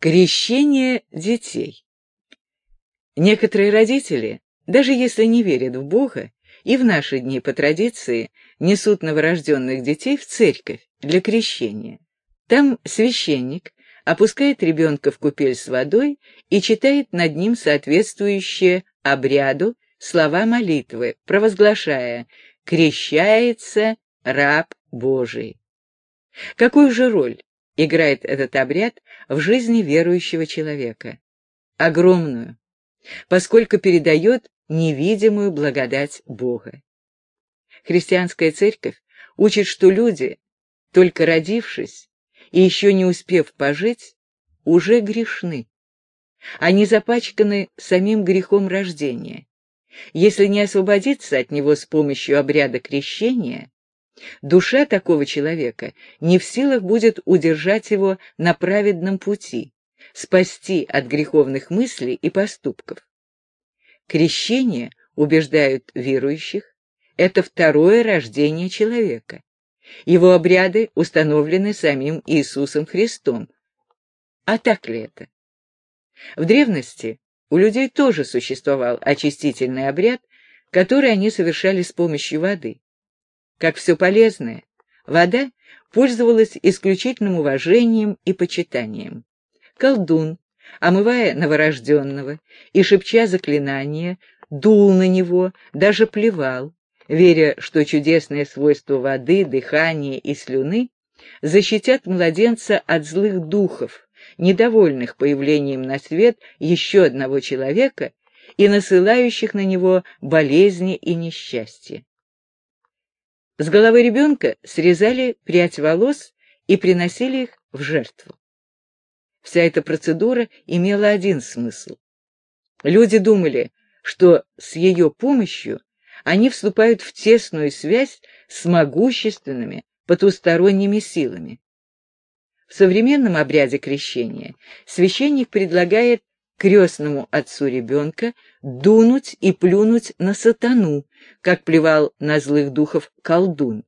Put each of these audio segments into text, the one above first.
Крещение детей. Некоторые родители, даже если не верят в Бога, и в наши дни по традиции несут новорожденных детей в церковь для крещения. Там священник опускает ребенка в купель с водой и читает над ним соответствующие обряду слова молитвы, провозглашая «Крещается раб Божий». Какую же роль играет этот обряд в жизни верующего человека? Огромную, поскольку передает невидимую благодать Бога. Христианская церковь учит, что люди, только родившись и еще не успев пожить, уже грешны. Они запачканы самим грехом рождения. Если не освободиться от него с помощью обряда крещения, душа такого человека не в силах будет удержать его на праведном пути, спасти от греховных мыслей и поступков. Крещение, убеждают верующих, это второе рождение человека. Его обряды установлены самим Иисусом Христом. А так ли это? В древности у людей тоже существовал очистительный обряд, который они совершали с помощью воды. Как все полезное, вода пользовалась исключительным уважением и почитанием. Колдун, омывая новорожденного и шепча заклинания, дул на него, даже плевал, веря, что чудесные свойства воды, дыхания и слюны защитят младенца от злых духов, недовольных появлением на свет еще одного человека и насылающих на него болезни и несчастья. С головы ребенка срезали прядь волос и приносили их в жертву. Вся эта процедура имела один смысл. Люди думали, что с ее помощью они вступают в тесную связь с могущественными потусторонними силами. В современном обряде крещения священник предлагает крестному отцу ребенка дунуть и плюнуть на сатану, как плевал на злых духов колдун.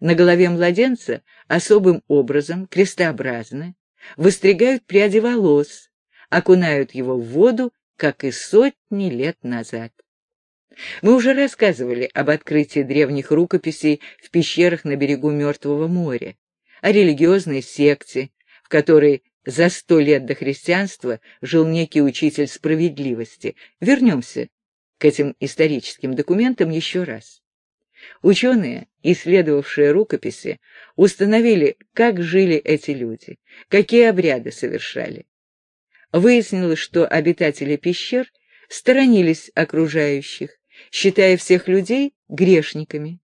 На голове младенца особым образом, крестообразно, выстригают пряди волос, окунают его в воду, как и сотни лет назад. Мы уже рассказывали об открытии древних рукописей в пещерах на берегу Мертвого моря, о религиозной секте, в которой за сто лет до христианства жил некий учитель справедливости. Вернемся к этим историческим документам еще раз. Ученые, исследовавшие рукописи, установили, как жили эти люди, какие обряды совершали. Выяснилось, что обитатели пещер сторонились окружающих, считая всех людей грешниками.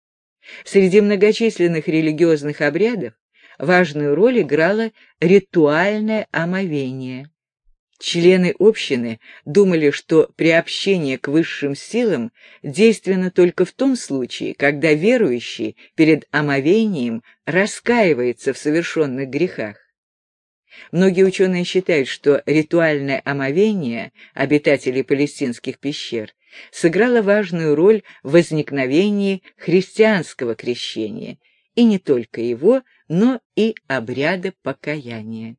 Среди многочисленных религиозных обрядов важную роль играло ритуальное омовение. Члены общины думали, что приобщение к высшим силам действенно только в том случае, когда верующий перед омовением раскаивается в совершенных грехах. Многие ученые считают, что ритуальное омовение обитателей палестинских пещер сыграло важную роль в возникновении христианского крещения, и не только его, но и обряда покаяния.